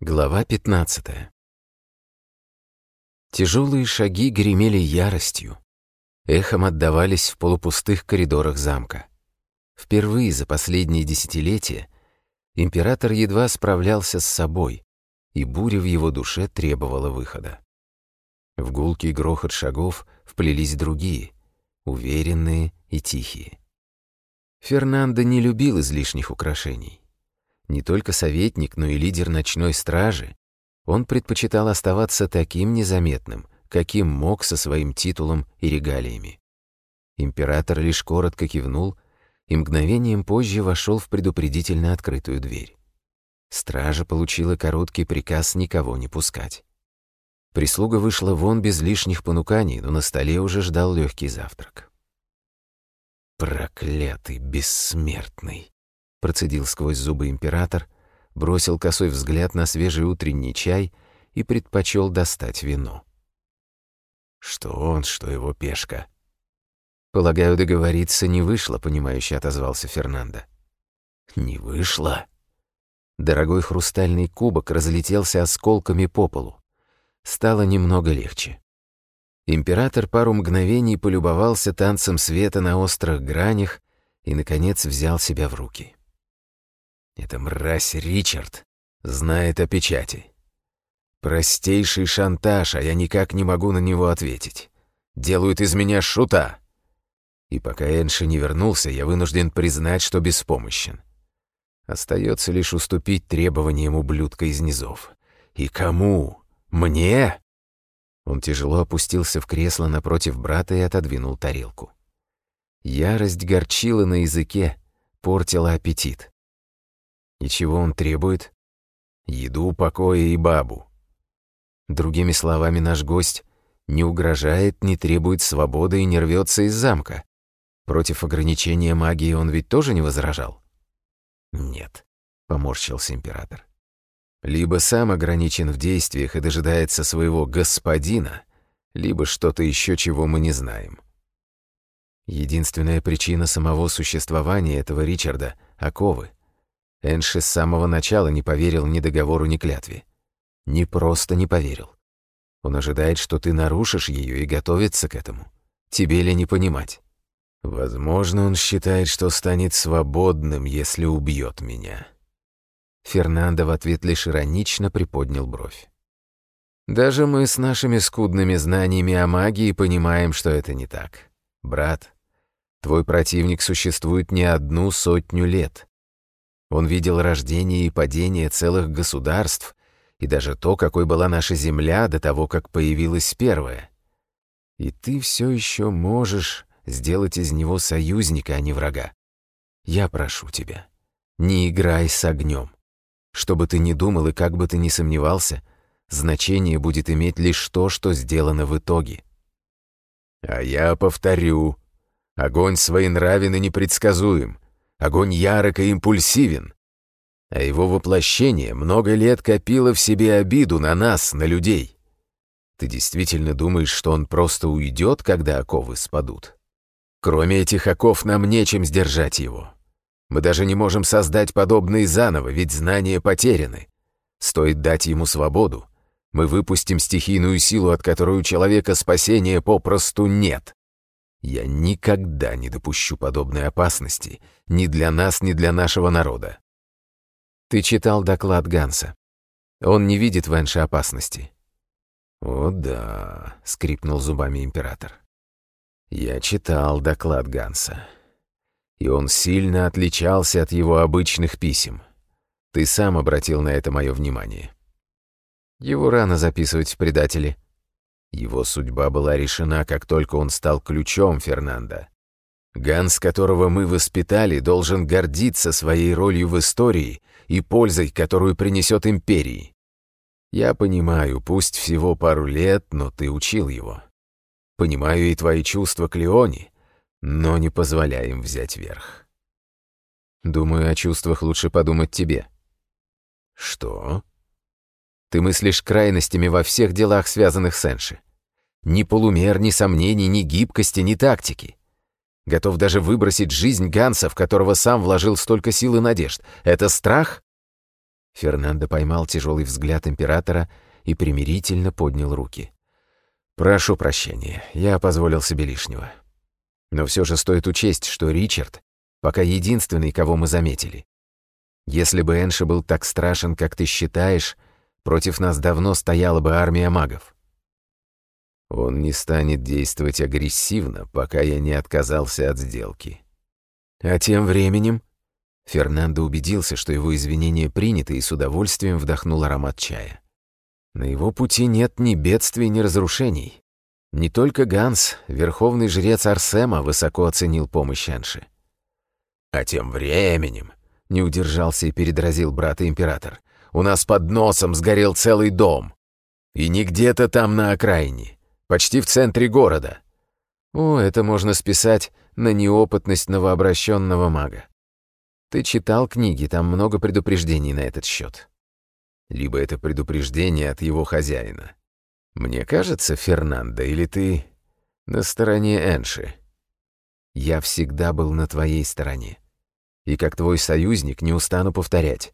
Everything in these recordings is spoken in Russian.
Глава 15 Тяжелые шаги гремели яростью. Эхом отдавались в полупустых коридорах замка. Впервые за последние десятилетия император едва справлялся с собой, и буря в его душе требовала выхода. В гулкий грохот шагов вплелись другие, уверенные и тихие. Фернандо не любил излишних украшений не только советник, но и лидер ночной стражи, он предпочитал оставаться таким незаметным, каким мог со своим титулом и регалиями. Император лишь коротко кивнул и мгновением позже вошел в предупредительно открытую дверь. Стража получила короткий приказ никого не пускать. Прислуга вышла вон без лишних понуканий, но на столе уже ждал легкий завтрак. «Проклятый бессмертный!» Процедил сквозь зубы император, бросил косой взгляд на свежий утренний чай и предпочел достать вино. Что он, что его пешка. «Полагаю, договориться не вышло», — понимающе отозвался Фернандо. «Не вышло?» Дорогой хрустальный кубок разлетелся осколками по полу. Стало немного легче. Император пару мгновений полюбовался танцем света на острых гранях и, наконец, взял себя в руки. Эта мразь Ричард знает о печати. Простейший шантаж, а я никак не могу на него ответить. Делают из меня шута. И пока Энши не вернулся, я вынужден признать, что беспомощен. Остается лишь уступить требованиям ублюдка из низов. И кому? Мне? Он тяжело опустился в кресло напротив брата и отодвинул тарелку. Ярость горчила на языке, портила аппетит. И чего он требует? Еду, покоя и бабу. Другими словами, наш гость не угрожает, не требует свободы и не рвется из замка. Против ограничения магии он ведь тоже не возражал? Нет, поморщился император. Либо сам ограничен в действиях и дожидается своего господина, либо что-то еще, чего мы не знаем. Единственная причина самого существования этого Ричарда — оковы. Энши с самого начала не поверил ни договору, ни клятве. Не просто не поверил. Он ожидает, что ты нарушишь ее и готовится к этому. Тебе ли не понимать? Возможно, он считает, что станет свободным, если убьет меня. Фернандо в ответ лишь иронично приподнял бровь. Даже мы с нашими скудными знаниями о магии понимаем, что это не так. Брат, твой противник существует не одну сотню лет. Он видел рождение и падение целых государств, и даже то, какой была наша земля до того, как появилась первая. И ты все еще можешь сделать из него союзника, а не врага. Я прошу тебя, не играй с огнем. Что бы ты ни думал и как бы ты ни сомневался, значение будет иметь лишь то, что сделано в итоге. А я повторю, огонь своенравен и непредсказуем — Огонь ярок и импульсивен. А его воплощение много лет копило в себе обиду на нас, на людей. Ты действительно думаешь, что он просто уйдет, когда оковы спадут? Кроме этих оков нам нечем сдержать его. Мы даже не можем создать подобные заново, ведь знания потеряны. Стоит дать ему свободу. Мы выпустим стихийную силу, от которой у человека спасения попросту нет. Я никогда не допущу подобной опасности ни для нас, ни для нашего народа. Ты читал доклад Ганса. Он не видит Венша опасности. О да, скрипнул зубами император. Я читал доклад Ганса. И он сильно отличался от его обычных писем. Ты сам обратил на это мое внимание. Его рано записывать в предатели, его судьба была решена, как только он стал ключом Фернанда. Ганс, которого мы воспитали, должен гордиться своей ролью в истории и пользой, которую принесет империи. Я понимаю, пусть всего пару лет, но ты учил его. Понимаю и твои чувства к Леоне, но не позволяй им взять верх. Думаю, о чувствах лучше подумать тебе. Что? Ты мыслишь крайностями во всех делах, связанных с Энши. Ни полумер, ни сомнений, ни гибкости, ни тактики. Готов даже выбросить жизнь Ганса, в которого сам вложил столько сил и надежд. Это страх?» Фернандо поймал тяжелый взгляд императора и примирительно поднял руки. «Прошу прощения, я позволил себе лишнего. Но все же стоит учесть, что Ричард пока единственный, кого мы заметили. Если бы Энши был так страшен, как ты считаешь, Против нас давно стояла бы армия магов. Он не станет действовать агрессивно, пока я не отказался от сделки. А тем временем Фернандо убедился, что его извинения приняты и с удовольствием вдохнул аромат чая. На его пути нет ни бедствий, ни разрушений. Не только Ганс, верховный жрец Арсема, высоко оценил помощь Анши. «А тем временем», — не удержался и передразил брата император, у нас под носом сгорел целый дом. И не где-то там на окраине, почти в центре города. О, это можно списать на неопытность новообращенного мага. Ты читал книги, там много предупреждений на этот счет. Либо это предупреждение от его хозяина. Мне кажется, Фернандо, или ты на стороне Энши? Я всегда был на твоей стороне. И как твой союзник не устану повторять.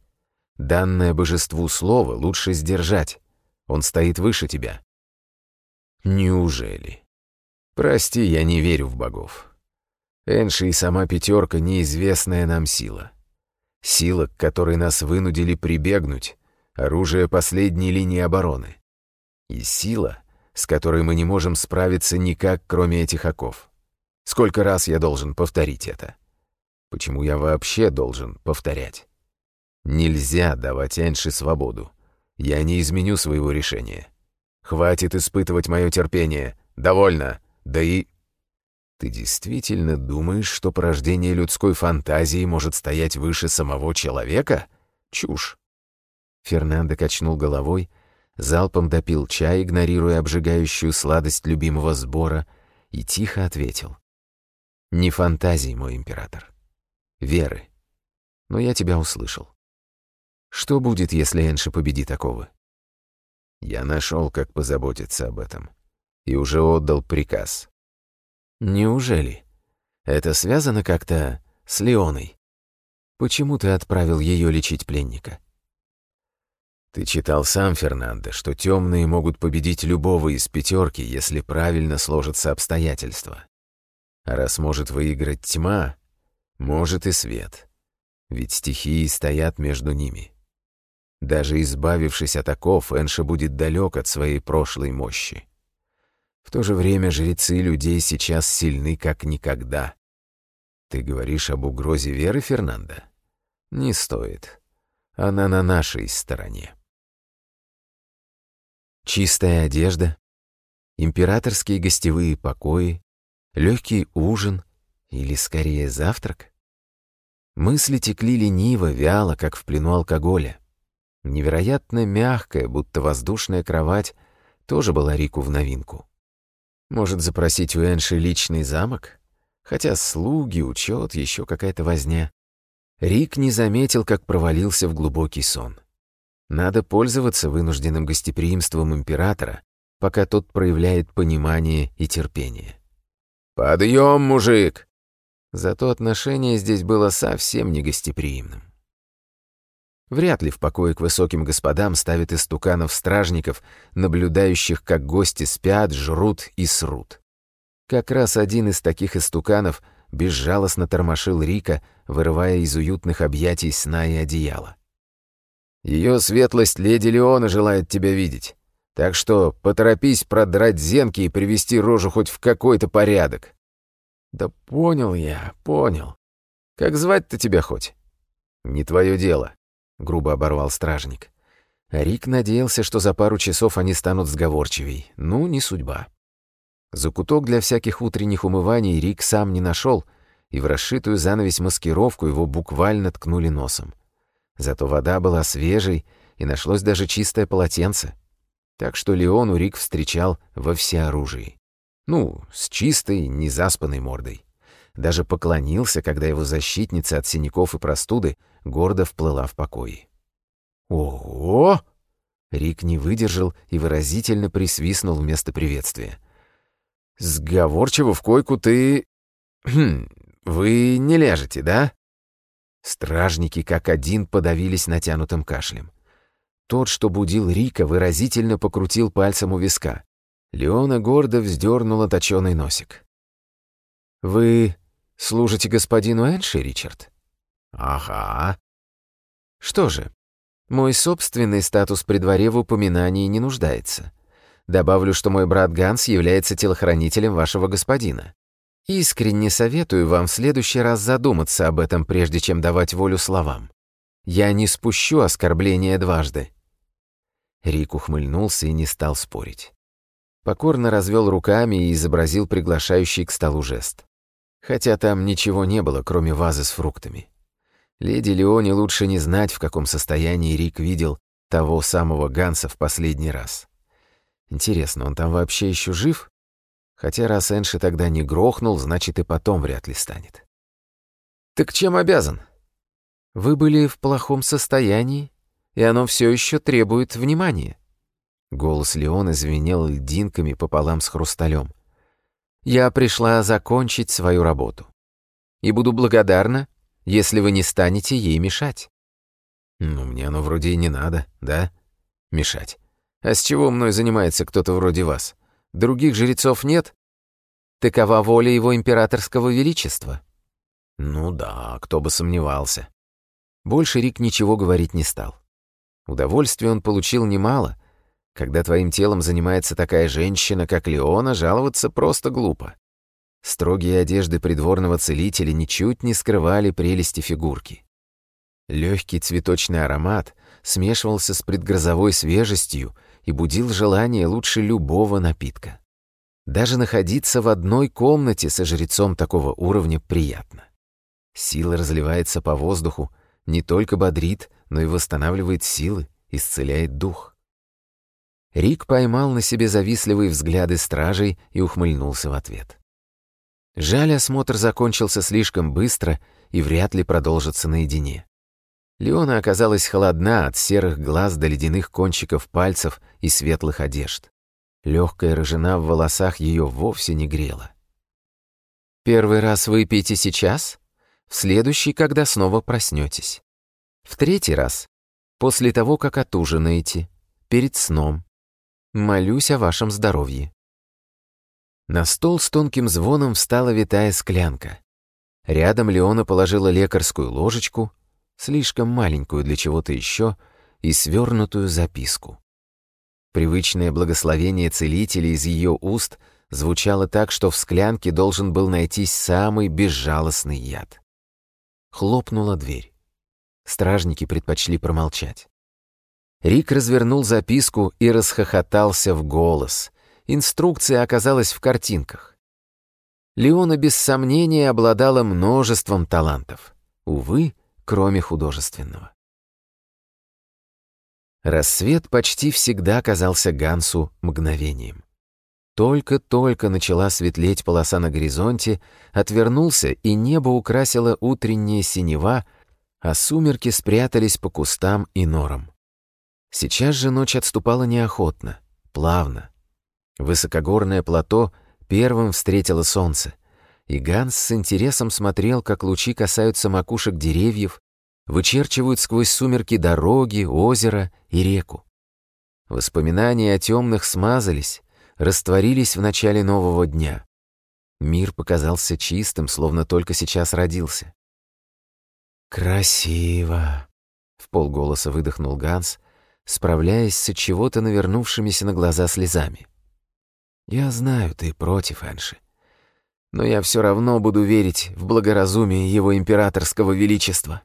Данное божеству слово лучше сдержать. Он стоит выше тебя. Неужели? Прости, я не верю в богов. Энши и сама пятерка — неизвестная нам сила. Сила, к которой нас вынудили прибегнуть, оружие последней линии обороны. И сила, с которой мы не можем справиться никак, кроме этих оков. Сколько раз я должен повторить это? Почему я вообще должен повторять? Нельзя давать Энши свободу. Я не изменю своего решения. Хватит испытывать мое терпение. Довольно. Да и... Ты действительно думаешь, что порождение людской фантазии может стоять выше самого человека? Чушь. Фернандо качнул головой, залпом допил чай, игнорируя обжигающую сладость любимого сбора, и тихо ответил. «Не фантазии, мой император. Веры. Но я тебя услышал. Что будет, если Энши победит Акова? Я нашел, как позаботиться об этом. И уже отдал приказ. Неужели? Это связано как-то с Леоной? Почему ты отправил ее лечить пленника? Ты читал сам, Фернандо, что темные могут победить любого из пятерки, если правильно сложатся обстоятельства. А раз может выиграть тьма, может и свет. Ведь стихии стоят между ними. Даже избавившись от оков, Энша будет далек от своей прошлой мощи. В то же время жрецы людей сейчас сильны как никогда. Ты говоришь об угрозе веры, Фернанда. Не стоит. Она на нашей стороне. Чистая одежда, императорские гостевые покои, легкий ужин или, скорее, завтрак? Мысли текли лениво, вяло, как в плену алкоголя. Невероятно мягкая, будто воздушная кровать, тоже была Рику в новинку. Может запросить у Энши личный замок? Хотя слуги, учет, еще какая-то возня. Рик не заметил, как провалился в глубокий сон. Надо пользоваться вынужденным гостеприимством императора, пока тот проявляет понимание и терпение. «Подъем, мужик!» Зато отношение здесь было совсем негостеприимным. Вряд ли в покое к высоким господам ставят истуканов-стражников, наблюдающих, как гости спят, жрут и срут. Как раз один из таких истуканов безжалостно тормошил Рика, вырывая из уютных объятий сна и одеяла. Ее светлость леди Леона желает тебя видеть. Так что поторопись продрать зенки и привести рожу хоть в какой-то порядок». «Да понял я, понял. Как звать-то тебя хоть?» «Не твое дело. — грубо оборвал стражник. Рик надеялся, что за пару часов они станут сговорчивей. Ну, не судьба. Закуток для всяких утренних умываний Рик сам не нашел, и в расшитую занавесь маскировку его буквально ткнули носом. Зато вода была свежей, и нашлось даже чистое полотенце. Так что Леону Рик встречал во всеоружии. Ну, с чистой, незаспанной мордой. Даже поклонился, когда его защитница от синяков и простуды — гордо вплыла в покой. «Ого!» Рик не выдержал и выразительно присвистнул вместо приветствия. «Сговорчиво в койку ты... Хм, вы не ляжете, да?» Стражники как один подавились натянутым кашлем. Тот, что будил Рика, выразительно покрутил пальцем у виска. Леона гордо вздернула точёный носик. «Вы служите господину Энши, Ричард?» Ага. Что же, мой собственный статус при дворе в упоминании не нуждается. Добавлю, что мой брат Ганс является телохранителем вашего господина. Искренне советую вам в следующий раз задуматься об этом, прежде чем давать волю словам. Я не спущу оскорбления дважды». Рик ухмыльнулся и не стал спорить. Покорно развел руками и изобразил приглашающий к столу жест. Хотя там ничего не было, кроме вазы с фруктами. Леди Леоне лучше не знать, в каком состоянии Рик видел того самого Ганса в последний раз. Интересно, он там вообще еще жив? Хотя раз Энши тогда не грохнул, значит и потом вряд ли станет. «Так чем обязан?» «Вы были в плохом состоянии, и оно все еще требует внимания». Голос Леона звенел льдинками пополам с хрусталем. «Я пришла закончить свою работу. И буду благодарна, если вы не станете ей мешать. Ну, мне оно вроде и не надо, да? Мешать. А с чего мной занимается кто-то вроде вас? Других жрецов нет? Такова воля его императорского величества. Ну да, кто бы сомневался. Больше Рик ничего говорить не стал. Удовольствия он получил немало. Когда твоим телом занимается такая женщина, как Леона, жаловаться просто глупо. Строгие одежды придворного целителя ничуть не скрывали прелести фигурки. Легкий цветочный аромат смешивался с предгрозовой свежестью и будил желание лучше любого напитка. Даже находиться в одной комнате со жрецом такого уровня приятно. Сила разливается по воздуху, не только бодрит, но и восстанавливает силы, исцеляет дух. Рик поймал на себе завистливые взгляды стражей и ухмыльнулся в ответ. Жаль, осмотр закончился слишком быстро и вряд ли продолжится наедине. Леона оказалась холодна от серых глаз до ледяных кончиков пальцев и светлых одежд. Легкая рыжина в волосах ее вовсе не грела. «Первый раз выпейте сейчас, в следующий, когда снова проснетесь. В третий раз, после того, как отужинаете, перед сном. Молюсь о вашем здоровье». На стол с тонким звоном встала витая склянка. Рядом Леона положила лекарскую ложечку, слишком маленькую для чего-то еще, и свернутую записку. Привычное благословение целителя из ее уст звучало так, что в склянке должен был найтись самый безжалостный яд. Хлопнула дверь. Стражники предпочли промолчать. Рик развернул записку и расхохотался в голос, инструкция оказалась в картинках. Леона без сомнения обладала множеством талантов. Увы, кроме художественного. Рассвет почти всегда казался Гансу мгновением. Только-только начала светлеть полоса на горизонте, отвернулся, и небо украсило утреннее синева, а сумерки спрятались по кустам и норам. Сейчас же ночь отступала неохотно, плавно, Высокогорное плато первым встретило солнце, и Ганс с интересом смотрел, как лучи касаются макушек деревьев, вычерчивают сквозь сумерки дороги, озеро и реку. Воспоминания о темных смазались, растворились в начале нового дня. Мир показался чистым, словно только сейчас родился. «Красиво!» — в полголоса выдохнул Ганс, справляясь с чего-то навернувшимися на глаза слезами. Я знаю, ты против Энши. Но я все равно буду верить в благоразумие его императорского величества».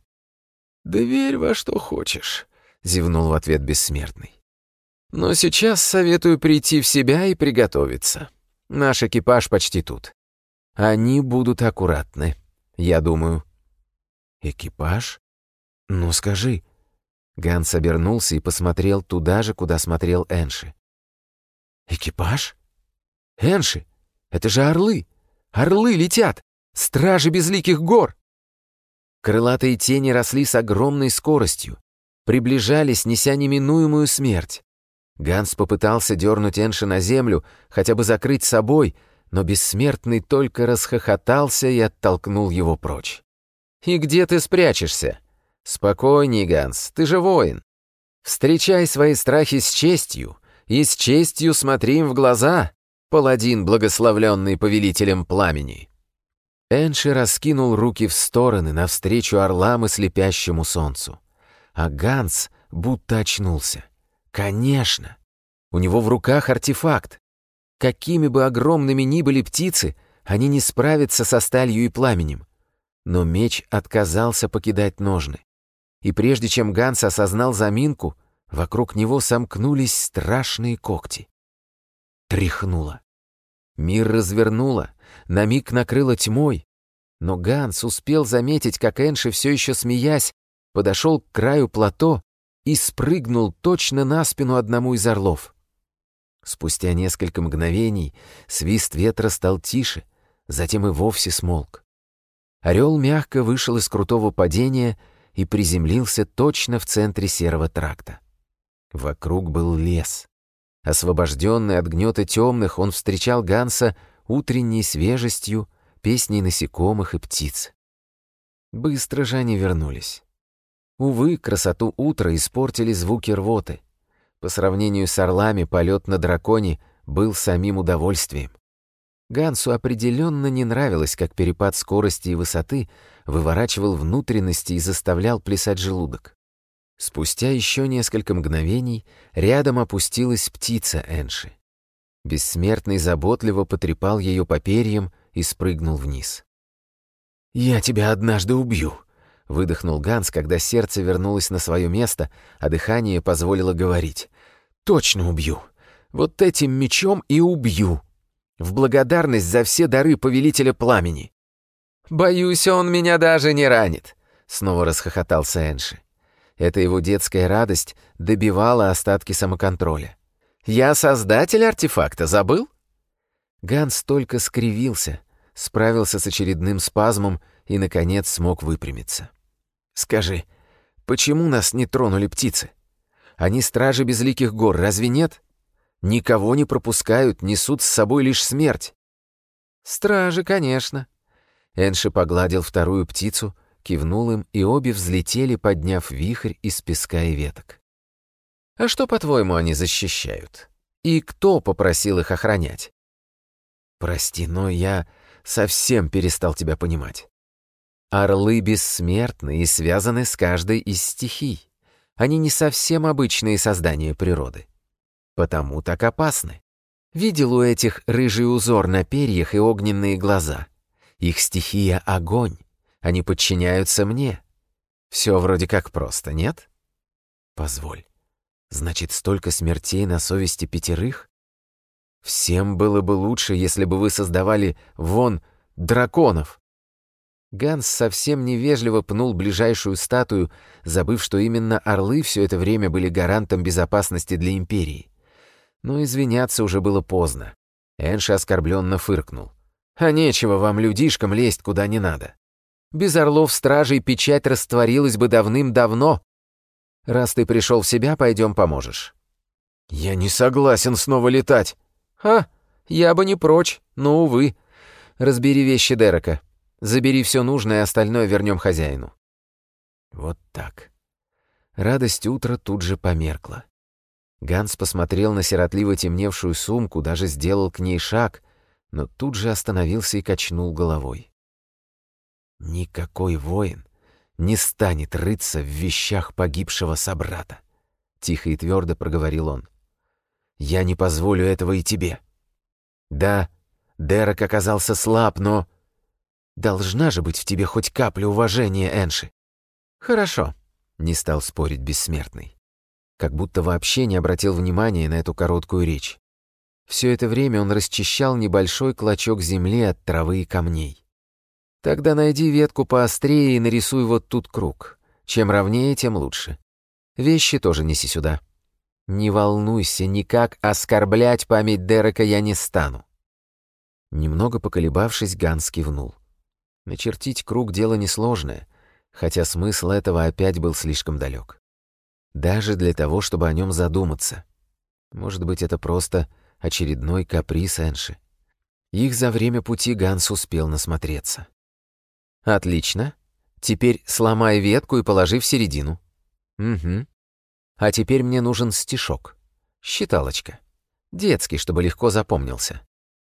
«Да верь во что хочешь», — зевнул в ответ бессмертный. «Но сейчас советую прийти в себя и приготовиться. Наш экипаж почти тут. Они будут аккуратны, я думаю». «Экипаж? Ну скажи». Ганс обернулся и посмотрел туда же, куда смотрел Энши. «Экипаж?» Энши, это же орлы! Орлы летят! Стражи безликих гор!» Крылатые тени росли с огромной скоростью, приближались, неся неминуемую смерть. Ганс попытался дернуть Энши на землю, хотя бы закрыть собой, но бессмертный только расхохотался и оттолкнул его прочь. «И где ты спрячешься?» «Спокойней, Ганс, ты же воин. Встречай свои страхи с честью, и с честью смотри им в глаза паладин, благословленный повелителем пламени. Энши раскинул руки в стороны навстречу орлам и слепящему солнцу. А Ганс будто очнулся. Конечно! У него в руках артефакт. Какими бы огромными ни были птицы, они не справятся со сталью и пламенем. Но меч отказался покидать ножны. И прежде чем Ганс осознал заминку, вокруг него сомкнулись страшные когти. Тряхнула, Мир развернула, на миг накрыла тьмой. Но Ганс успел заметить, как Энши, все еще смеясь, подошел к краю плато и спрыгнул точно на спину одному из орлов. Спустя несколько мгновений свист ветра стал тише, затем и вовсе смолк. Орел мягко вышел из крутого падения и приземлился точно в центре серого тракта. Вокруг был лес. Освобожденный от гнета темных, он встречал Ганса утренней свежестью, песней насекомых и птиц. Быстро же они вернулись. Увы, красоту утра испортили звуки рвоты. По сравнению с орлами, полет на драконе был самим удовольствием. Гансу определенно не нравилось, как перепад скорости и высоты выворачивал внутренности и заставлял плясать желудок. Спустя еще несколько мгновений рядом опустилась птица Энши. Бессмертный заботливо потрепал ее по перьям и спрыгнул вниз. «Я тебя однажды убью!» — выдохнул Ганс, когда сердце вернулось на свое место, а дыхание позволило говорить. «Точно убью! Вот этим мечом и убью! В благодарность за все дары Повелителя Пламени!» «Боюсь, он меня даже не ранит!» — снова расхохотался Энши. Эта его детская радость добивала остатки самоконтроля. «Я создатель артефакта, забыл?» Ганс только скривился, справился с очередным спазмом и, наконец, смог выпрямиться. «Скажи, почему нас не тронули птицы? Они стражи безликих гор, разве нет? Никого не пропускают, несут с собой лишь смерть». «Стражи, конечно». Энши погладил вторую птицу — кивнул им, и обе взлетели, подняв вихрь из песка и веток. «А что, по-твоему, они защищают? И кто попросил их охранять?» «Прости, но я совсем перестал тебя понимать. Орлы бессмертны и связаны с каждой из стихий. Они не совсем обычные создания природы. Потому так опасны. Видел у этих рыжий узор на перьях и огненные глаза. Их стихия — огонь. Они подчиняются мне. Все вроде как просто, нет? Позволь. Значит, столько смертей на совести пятерых? Всем было бы лучше, если бы вы создавали, вон, драконов. Ганс совсем невежливо пнул ближайшую статую, забыв, что именно орлы все это время были гарантом безопасности для Империи. Но извиняться уже было поздно. Энши оскорбленно фыркнул. «А нечего вам, людишкам, лезть куда не надо. Без орлов стражей печать растворилась бы давным-давно. Раз ты пришел в себя, пойдем поможешь». «Я не согласен снова летать». «А, я бы не прочь, но, увы. Разбери вещи Дерека. Забери все нужное, остальное вернем хозяину». Вот так. Радость утра тут же померкла. Ганс посмотрел на сиротливо темневшую сумку, даже сделал к ней шаг, но тут же остановился и качнул головой. Никакой воин не станет рыться в вещах погибшего собрата. Тихо и твердо проговорил он. «Я не позволю этого и тебе». «Да, Дерек оказался слаб, но...» «Должна же быть в тебе хоть капля уважения, Энши». «Хорошо», — не стал спорить бессмертный. Как будто вообще не обратил внимания на эту короткую речь. Все это время он расчищал небольшой клочок земли от травы и камней. Тогда найди ветку поострее и нарисуй вот тут круг. Чем ровнее, тем лучше. Вещи тоже неси сюда. Не волнуйся, никак оскорблять память Дерека я не стану. Немного поколебавшись, Ганс кивнул. Начертить круг — дело несложное, хотя смысл этого опять был слишком далек. Даже для того, чтобы о нем задуматься. Может быть, это просто очередной каприз Энши. Их за время пути Ганс успел насмотреться. Отлично. Теперь сломай ветку и положи в середину. Угу. А теперь мне нужен стишок. Считалочка. Детский, чтобы легко запомнился.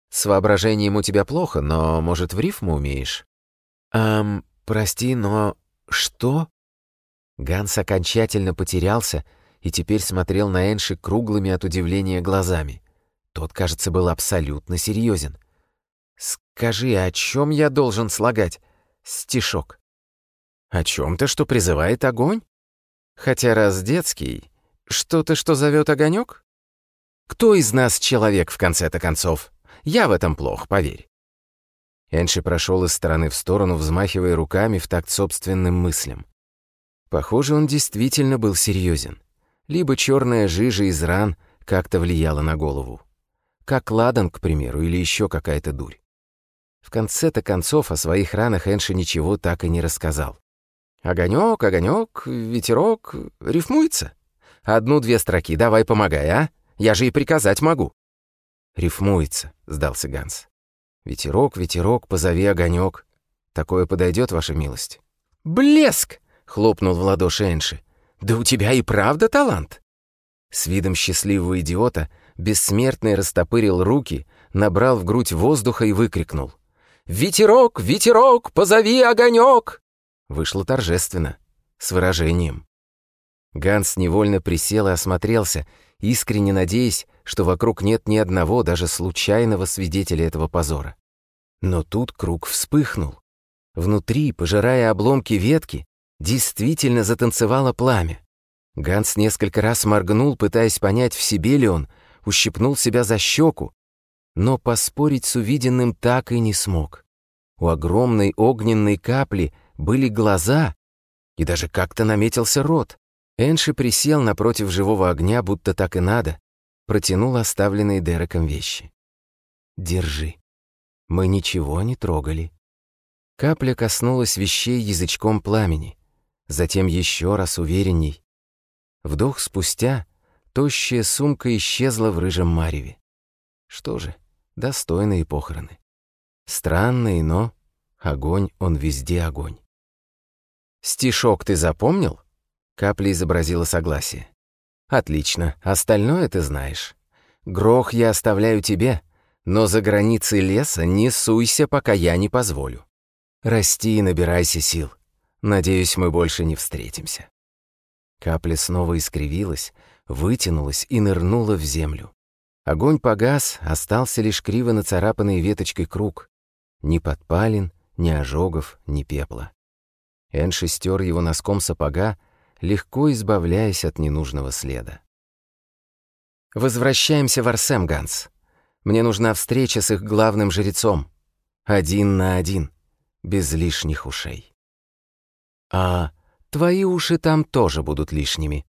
С воображением у тебя плохо, но, может, в рифму умеешь? Эм, прости, но... что? Ганс окончательно потерялся и теперь смотрел на Энши круглыми от удивления глазами. Тот, кажется, был абсолютно серьезен. «Скажи, о чем я должен слагать? стишок. О чем-то, что призывает огонь? Хотя раз детский, что-то, что зовет огонек? Кто из нас человек, в конце-то концов? Я в этом плох, поверь. Энши прошел из стороны в сторону, взмахивая руками в такт собственным мыслям. Похоже, он действительно был серьезен. Либо черная жижа из ран как-то влияла на голову. Как ладан, к примеру, или еще какая-то дурь. В конце-то концов о своих ранах Энши ничего так и не рассказал. «Огонек, огонек, ветерок, рифмуется. Одну-две строки, давай помогай, а? Я же и приказать могу». «Рифмуется», — сдался Ганс. «Ветерок, ветерок, позови огонек. Такое подойдет, ваша милость». «Блеск!» — хлопнул в ладоши Энши. «Да у тебя и правда талант!» С видом счастливого идиота бессмертный растопырил руки, набрал в грудь воздуха и выкрикнул — «Ветерок, ветерок, позови огонек!» Вышло торжественно, с выражением. Ганс невольно присел и осмотрелся, искренне надеясь, что вокруг нет ни одного, даже случайного свидетеля этого позора. Но тут круг вспыхнул. Внутри, пожирая обломки ветки, действительно затанцевало пламя. Ганс несколько раз моргнул, пытаясь понять, в себе ли он, ущипнул себя за щеку, но поспорить с увиденным так и не смог. У огромной огненной капли были глаза, и даже как-то наметился рот. Энши присел напротив живого огня, будто так и надо, протянул оставленные Дереком вещи. «Держи. Мы ничего не трогали». Капля коснулась вещей язычком пламени, затем еще раз уверенней. Вдох спустя тощая сумка исчезла в рыжем мареве. Что же, достойные похороны. Странные, но огонь, он везде огонь. «Стишок ты запомнил?» Капля изобразила согласие. «Отлично, остальное ты знаешь. Грох я оставляю тебе, но за границей леса не суйся, пока я не позволю. Расти и набирайся сил. Надеюсь, мы больше не встретимся». Капля снова искривилась, вытянулась и нырнула в землю. Огонь погас, остался лишь криво нацарапанный веточкой круг. Ни подпалин, ни ожогов, ни пепла. Эн шестер его носком сапога, легко избавляясь от ненужного следа. «Возвращаемся в Арсемганс. Мне нужна встреча с их главным жрецом. Один на один, без лишних ушей». «А твои уши там тоже будут лишними»,